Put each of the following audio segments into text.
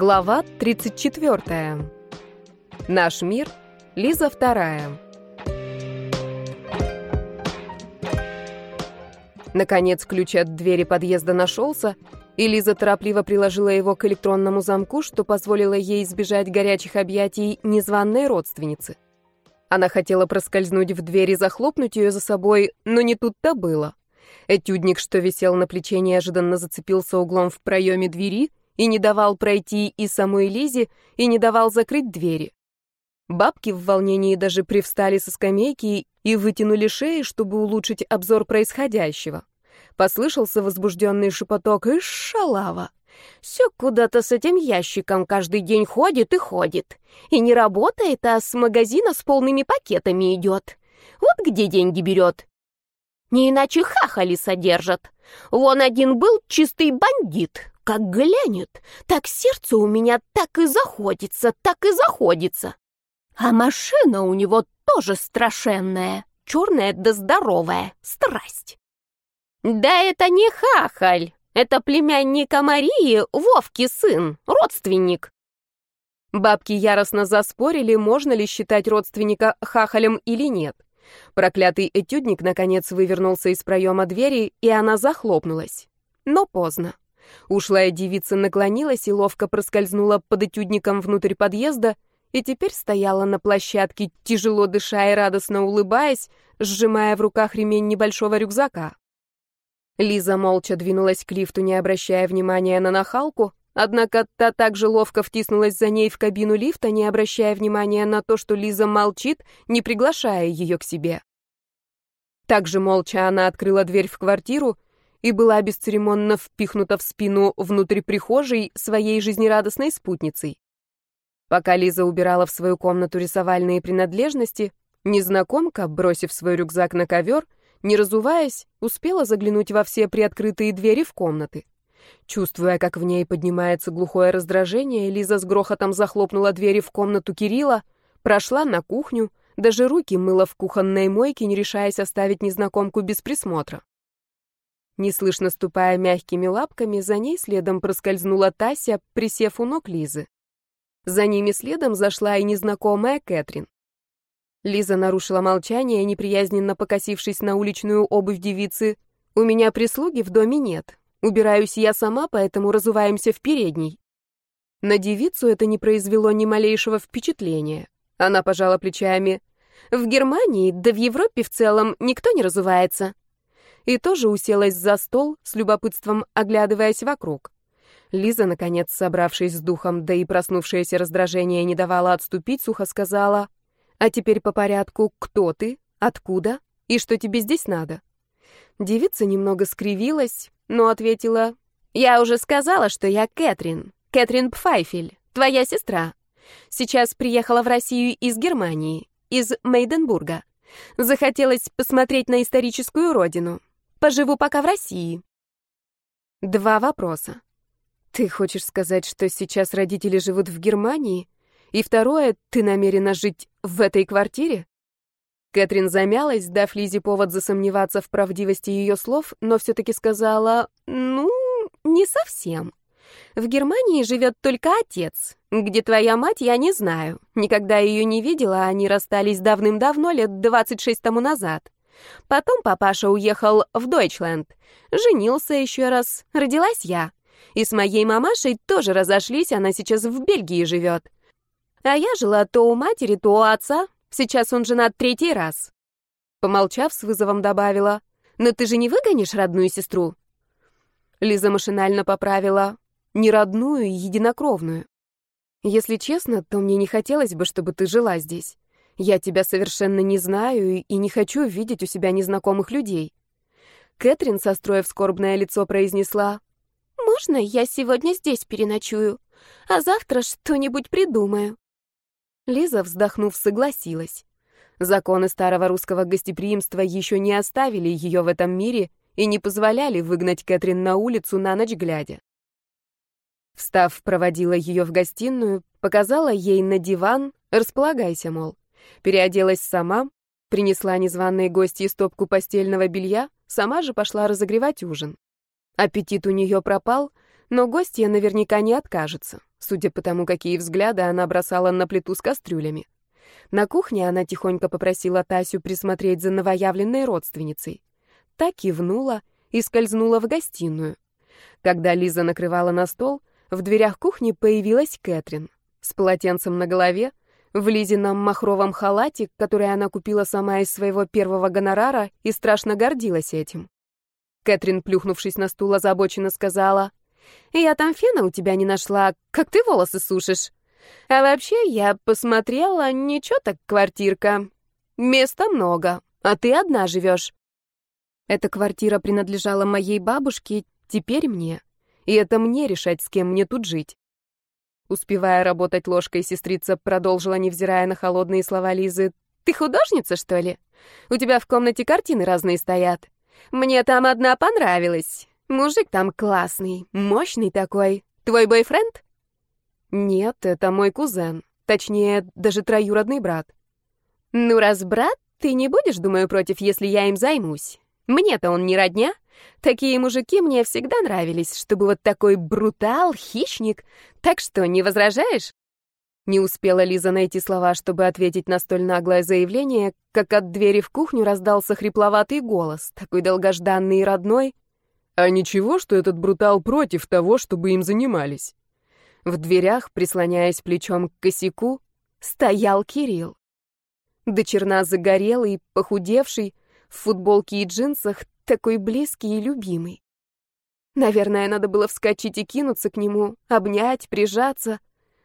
Глава 34. Наш мир. Лиза вторая. Наконец ключ от двери подъезда нашелся, и Лиза торопливо приложила его к электронному замку, что позволило ей избежать горячих объятий незваной родственницы. Она хотела проскользнуть в дверь и захлопнуть ее за собой, но не тут-то было. Этюдник, что висел на плече, неожиданно зацепился углом в проеме двери и не давал пройти и самой Лизе, и не давал закрыть двери. Бабки в волнении даже привстали со скамейки и вытянули шеи, чтобы улучшить обзор происходящего. Послышался возбужденный шепоток «Ишь, шалава!» Все куда-то с этим ящиком каждый день ходит и ходит. И не работает, а с магазина с полными пакетами идет. Вот где деньги берет. Не иначе хахали содержат. Вон один был чистый бандит. Как глянет, так сердце у меня так и заходится, так и заходится. А машина у него тоже страшенная, черная да здоровая, страсть. Да это не хахаль, это племянника Марии, Вовки сын, родственник. Бабки яростно заспорили, можно ли считать родственника хахалем или нет. Проклятый этюдник, наконец, вывернулся из проема двери, и она захлопнулась. Но поздно. Ушлая девица наклонилась и ловко проскользнула под этюдником внутрь подъезда, и теперь стояла на площадке, тяжело дыша и радостно улыбаясь, сжимая в руках ремень небольшого рюкзака. Лиза молча двинулась к лифту, не обращая внимания на нахалку, однако та также ловко втиснулась за ней в кабину лифта, не обращая внимания на то, что Лиза молчит, не приглашая ее к себе. Также молча она открыла дверь в квартиру и была бесцеремонно впихнута в спину внутрь прихожей своей жизнерадостной спутницей. Пока Лиза убирала в свою комнату рисовальные принадлежности, незнакомка, бросив свой рюкзак на ковер, не разуваясь, успела заглянуть во все приоткрытые двери в комнаты. Чувствуя, как в ней поднимается глухое раздражение, Лиза с грохотом захлопнула двери в комнату Кирилла, прошла на кухню, даже руки мыла в кухонной мойке, не решаясь оставить незнакомку без присмотра. Неслышно ступая мягкими лапками, за ней следом проскользнула Тася, присев у ног Лизы. За ними следом зашла и незнакомая Кэтрин. Лиза нарушила молчание, неприязненно покосившись на уличную обувь девицы. «У меня прислуги в доме нет. Убираюсь я сама, поэтому разуваемся в передней». На девицу это не произвело ни малейшего впечатления. Она пожала плечами. «В Германии, да в Европе в целом, никто не разувается и тоже уселась за стол, с любопытством оглядываясь вокруг. Лиза, наконец, собравшись с духом, да и проснувшееся раздражение не давало отступить, сухо сказала, «А теперь по порядку, кто ты, откуда и что тебе здесь надо?» Девица немного скривилась, но ответила, «Я уже сказала, что я Кэтрин, Кэтрин Пфайфель, твоя сестра. Сейчас приехала в Россию из Германии, из Мейденбурга. Захотелось посмотреть на историческую родину. Поживу пока в России. Два вопроса. Ты хочешь сказать, что сейчас родители живут в Германии? И второе, ты намерена жить в этой квартире? Кэтрин замялась, дав Лизе повод засомневаться в правдивости ее слов, но все-таки сказала, ну, не совсем. В Германии живет только отец. Где твоя мать, я не знаю. Никогда ее не видела, они расстались давным-давно, лет 26 тому назад. Потом папаша уехал в Дойчленд. Женился еще раз. Родилась я. И с моей мамашей тоже разошлись, она сейчас в Бельгии живет. А я жила то у матери, то у отца. Сейчас он женат третий раз. Помолчав, с вызовом добавила. «Но ты же не выгонишь родную сестру?» Лиза машинально поправила. «Не родную, единокровную. Если честно, то мне не хотелось бы, чтобы ты жила здесь. Я тебя совершенно не знаю и не хочу видеть у себя незнакомых людей. Кэтрин, состроив скорбное лицо, произнесла, «Можно я сегодня здесь переночую, а завтра что-нибудь придумаю?» Лиза, вздохнув, согласилась. Законы старого русского гостеприимства еще не оставили ее в этом мире и не позволяли выгнать Кэтрин на улицу на ночь глядя. Встав, проводила ее в гостиную, показала ей на диван, располагайся, мол. Переоделась сама, принесла незваные гости стопку постельного белья, сама же пошла разогревать ужин. Аппетит у нее пропал, но гостья наверняка не откажется. судя по тому, какие взгляды она бросала на плиту с кастрюлями. На кухне она тихонько попросила Тасю присмотреть за новоявленной родственницей. Та кивнула и скользнула в гостиную. Когда Лиза накрывала на стол, в дверях кухни появилась Кэтрин с полотенцем на голове, в Лизином махровом халате, который она купила сама из своего первого гонорара и страшно гордилась этим. Кэтрин, плюхнувшись на стул, озабоченно сказала, «Я там фена у тебя не нашла, как ты волосы сушишь. А вообще, я посмотрела, ничего так квартирка. Места много, а ты одна живешь». Эта квартира принадлежала моей бабушке, теперь мне. И это мне решать, с кем мне тут жить. Успевая работать ложкой, сестрица продолжила, невзирая на холодные слова Лизы. «Ты художница, что ли? У тебя в комнате картины разные стоят. Мне там одна понравилась. Мужик там классный, мощный такой. Твой бойфренд?» «Нет, это мой кузен. Точнее, даже троюродный брат». «Ну, раз брат, ты не будешь, думаю, против, если я им займусь. Мне-то он не родня. Такие мужики мне всегда нравились, чтобы вот такой брутал, хищник. Так что, не возражаешь? Не успела Лиза найти слова, чтобы ответить на столь наглое заявление, как от двери в кухню раздался хрипловатый голос, такой долгожданный и родной. «А ничего, что этот брутал против того, чтобы им занимались?» В дверях, прислоняясь плечом к косяку, стоял Кирилл. До черна загорелый, похудевший, в футболке и джинсах, такой близкий и любимый. Наверное, надо было вскочить и кинуться к нему, обнять, прижаться.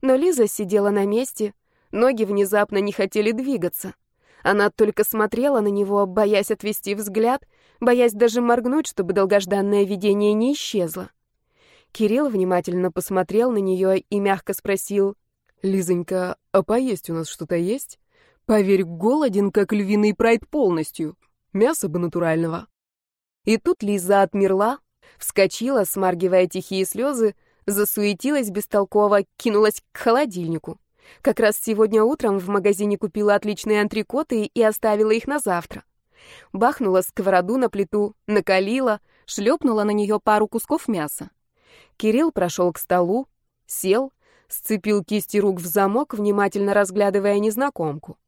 Но Лиза сидела на месте, ноги внезапно не хотели двигаться. Она только смотрела на него, боясь отвести взгляд, боясь даже моргнуть, чтобы долгожданное видение не исчезло. Кирилл внимательно посмотрел на нее и мягко спросил, «Лизонька, а поесть у нас что-то есть? Поверь, голоден, как львиный прайд полностью. Мясо бы натурального». И тут Лиза отмерла, вскочила, смаргивая тихие слезы, засуетилась бестолково, кинулась к холодильнику. Как раз сегодня утром в магазине купила отличные антрикоты и оставила их на завтра. Бахнула сковороду на плиту, накалила, шлепнула на нее пару кусков мяса. Кирилл прошел к столу, сел, сцепил кисти рук в замок, внимательно разглядывая незнакомку.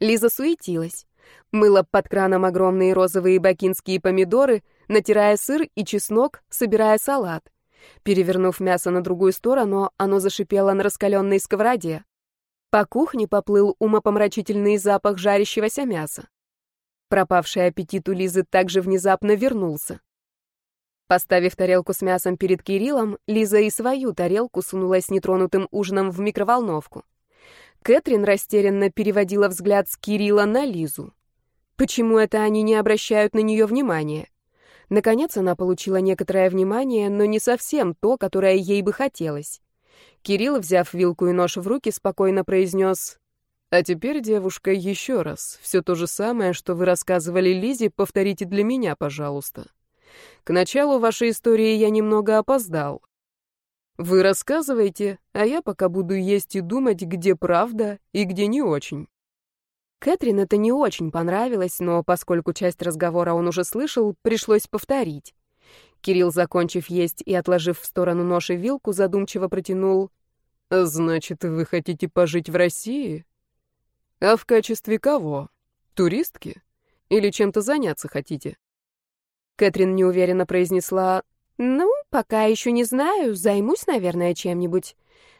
Лиза суетилась. Мыла под краном огромные розовые бакинские помидоры, натирая сыр и чеснок, собирая салат. Перевернув мясо на другую сторону, оно зашипело на раскаленной сковороде. По кухне поплыл умопомрачительный запах жарящегося мяса. Пропавший аппетит у Лизы также внезапно вернулся. Поставив тарелку с мясом перед Кириллом, Лиза и свою тарелку сунула с нетронутым ужином в микроволновку. Кэтрин растерянно переводила взгляд с Кирилла на Лизу. Почему это они не обращают на нее внимания? Наконец она получила некоторое внимание, но не совсем то, которое ей бы хотелось. Кирилл, взяв вилку и нож в руки, спокойно произнес «А теперь, девушка, еще раз. Все то же самое, что вы рассказывали Лизе, повторите для меня, пожалуйста. К началу вашей истории я немного опоздал. Вы рассказывайте, а я пока буду есть и думать, где правда и где не очень. Кэтрин это не очень понравилось, но поскольку часть разговора он уже слышал, пришлось повторить. Кирилл, закончив есть и отложив в сторону нож и вилку, задумчиво протянул. «Значит, вы хотите пожить в России? А в качестве кого? Туристки? Или чем-то заняться хотите?» Кэтрин неуверенно произнесла. «Ну, Пока еще не знаю, займусь, наверное, чем-нибудь.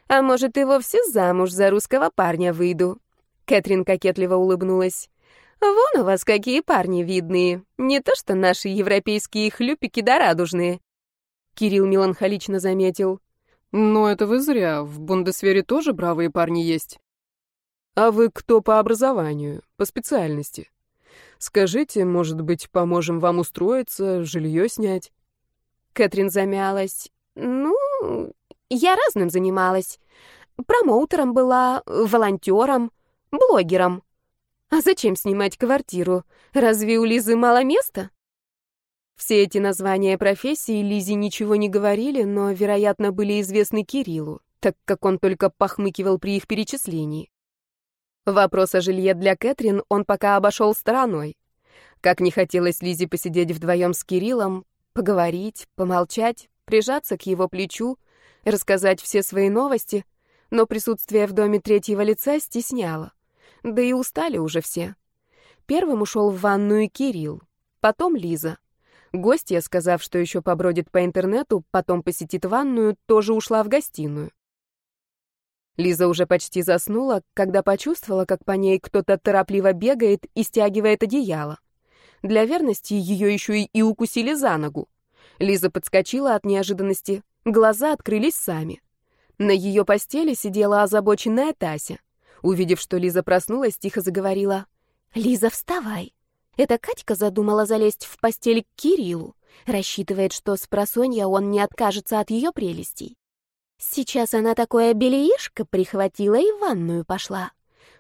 А может, и вовсе замуж за русского парня выйду. Кэтрин кокетливо улыбнулась. Вон у вас какие парни видные. Не то что наши европейские хлюпики да радужные. Кирилл меланхолично заметил. Но это вы зря. В Бундесвере тоже бравые парни есть. А вы кто по образованию, по специальности? Скажите, может быть, поможем вам устроиться, жилье снять? Кэтрин замялась. «Ну, я разным занималась. Промоутером была, волонтером, блогером. А зачем снимать квартиру? Разве у Лизы мало места?» Все эти названия профессий Лизе ничего не говорили, но, вероятно, были известны Кириллу, так как он только похмыкивал при их перечислении. Вопрос о жилье для Кэтрин он пока обошел стороной. Как не хотелось Лизе посидеть вдвоем с Кириллом, Поговорить, помолчать, прижаться к его плечу, рассказать все свои новости, но присутствие в доме третьего лица стесняло. Да и устали уже все. Первым ушел в ванную Кирилл, потом Лиза. Гостья, сказав, что еще побродит по интернету, потом посетит ванную, тоже ушла в гостиную. Лиза уже почти заснула, когда почувствовала, как по ней кто-то торопливо бегает и стягивает одеяло. Для верности ее еще и, и укусили за ногу. Лиза подскочила от неожиданности, глаза открылись сами. На ее постели сидела озабоченная Тася. Увидев, что Лиза проснулась, тихо заговорила. «Лиза, вставай. Эта Катька задумала залезть в постель к Кириллу. Рассчитывает, что с просонья он не откажется от ее прелестей. Сейчас она такое бельишко прихватила и в ванную пошла.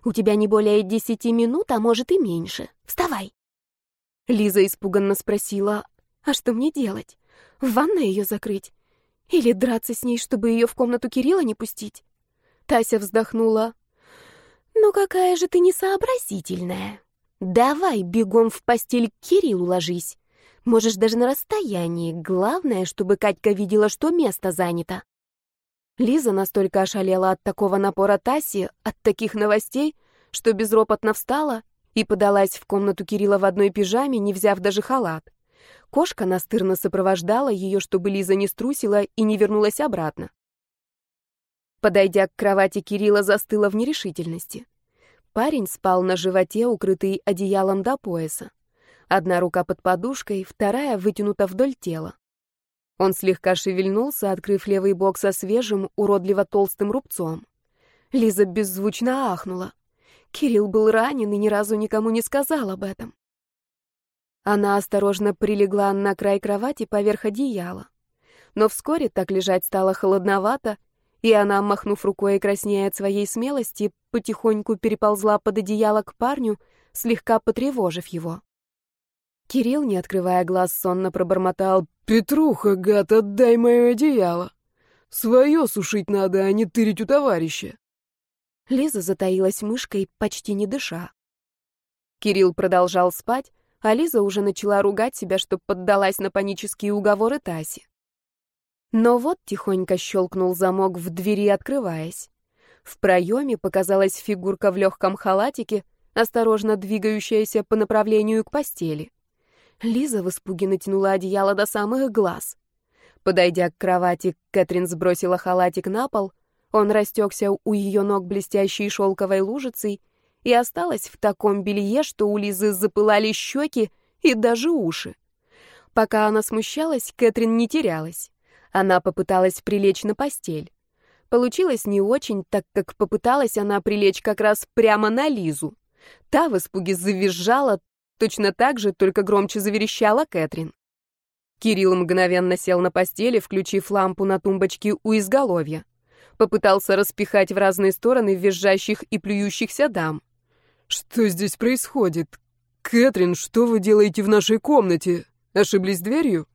У тебя не более десяти минут, а может и меньше. Вставай. Лиза испуганно спросила, а что мне делать? В ванной ее закрыть? Или драться с ней, чтобы ее в комнату Кирилла не пустить? Тася вздохнула. «Ну какая же ты несообразительная. Давай бегом в постель к Кириллу ложись. Можешь даже на расстоянии. Главное, чтобы Катька видела, что место занято». Лиза настолько ошалела от такого напора Таси, от таких новостей, что безропотно встала и подалась в комнату Кирилла в одной пижаме, не взяв даже халат. Кошка настырно сопровождала ее, чтобы Лиза не струсила и не вернулась обратно. Подойдя к кровати, Кирилла застыла в нерешительности. Парень спал на животе, укрытый одеялом до пояса. Одна рука под подушкой, вторая вытянута вдоль тела. Он слегка шевельнулся, открыв левый бок со свежим, уродливо толстым рубцом. Лиза беззвучно ахнула. Кирилл был ранен и ни разу никому не сказал об этом. Она осторожно прилегла на край кровати поверх одеяла. Но вскоре так лежать стало холодновато, и она, махнув рукой и краснея от своей смелости, потихоньку переползла под одеяло к парню, слегка потревожив его. Кирилл, не открывая глаз, сонно пробормотал «Петруха, гад, отдай мое одеяло! Свое сушить надо, а не тырить у товарища!» Лиза затаилась мышкой, почти не дыша. Кирилл продолжал спать, а Лиза уже начала ругать себя, что поддалась на панические уговоры Таси. Но вот тихонько щелкнул замок в двери, открываясь. В проеме показалась фигурка в легком халатике, осторожно двигающаяся по направлению к постели. Лиза в испуге натянула одеяло до самых глаз. Подойдя к кровати, Кэтрин сбросила халатик на пол, он растекся у ее ног блестящей шелковой лужицей и осталась в таком белье, что у Лизы запылали щеки и даже уши. Пока она смущалась, Кэтрин не терялась. Она попыталась прилечь на постель. Получилось не очень, так как попыталась она прилечь как раз прямо на Лизу. Та в испуге завизжала, Точно так же, только громче заверещала Кэтрин. Кирилл мгновенно сел на постели, включив лампу на тумбочке у изголовья. Попытался распихать в разные стороны визжащих и плюющихся дам. «Что здесь происходит? Кэтрин, что вы делаете в нашей комнате? Ошиблись дверью?»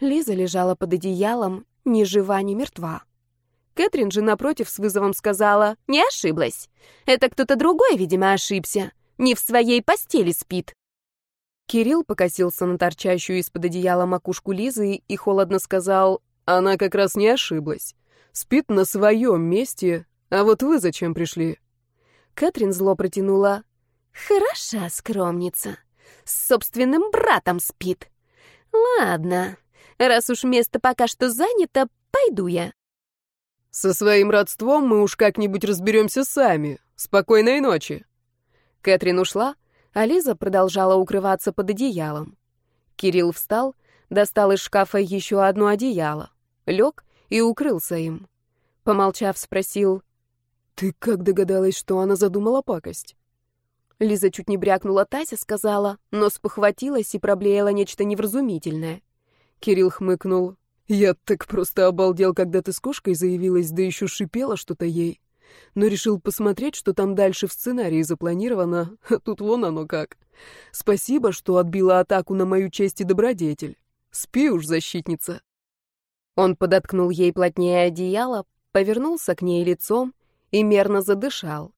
Лиза лежала под одеялом, ни жива, ни мертва. Кэтрин же, напротив, с вызовом сказала, «Не ошиблась. Это кто-то другой, видимо, ошибся не в своей постели спит. Кирилл покосился на торчащую из-под одеяла макушку Лизы и холодно сказал, «Она как раз не ошиблась. Спит на своем месте, а вот вы зачем пришли?» Кэтрин зло протянула, «Хороша скромница. С собственным братом спит. Ладно, раз уж место пока что занято, пойду я». «Со своим родством мы уж как-нибудь разберемся сами. Спокойной ночи». Кэтрин ушла, а Лиза продолжала укрываться под одеялом. Кирилл встал, достал из шкафа еще одно одеяло, лег и укрылся им. Помолчав, спросил, «Ты как догадалась, что она задумала пакость?» Лиза чуть не брякнула Тася, сказала, но спохватилась и проблеяла нечто невразумительное. Кирилл хмыкнул. «Я так просто обалдел, когда ты с кошкой заявилась, да еще шипела что-то ей но решил посмотреть, что там дальше в сценарии запланировано, а тут вон оно как. Спасибо, что отбила атаку на мою честь и добродетель. Спи уж, защитница. Он подоткнул ей плотнее одеяло, повернулся к ней лицом и мерно задышал.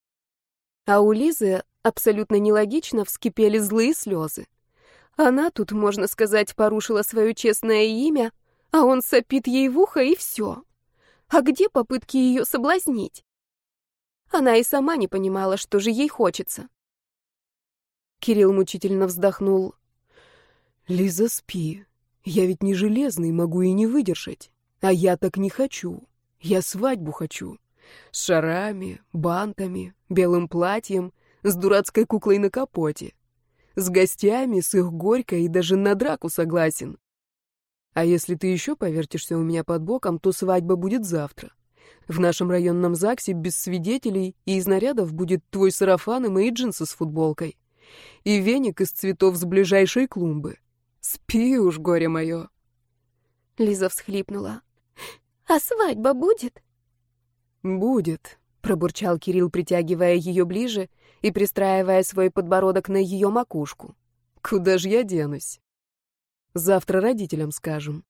А у Лизы абсолютно нелогично вскипели злые слезы. Она тут, можно сказать, порушила свое честное имя, а он сопит ей в ухо и все. А где попытки ее соблазнить? Она и сама не понимала, что же ей хочется. Кирилл мучительно вздохнул. «Лиза, спи. Я ведь не железный, могу и не выдержать. А я так не хочу. Я свадьбу хочу. С шарами, бантами, белым платьем, с дурацкой куклой на капоте. С гостями, с их горькой и даже на драку согласен. А если ты еще повертишься у меня под боком, то свадьба будет завтра. В нашем районном ЗАГСе без свидетелей и из нарядов будет твой сарафан и мои джинсы с футболкой и веник из цветов с ближайшей клумбы. Спи уж, горе мое. Лиза всхлипнула. А свадьба будет? Будет, пробурчал Кирилл, притягивая ее ближе и пристраивая свой подбородок на ее макушку. Куда ж я денусь? Завтра родителям скажем.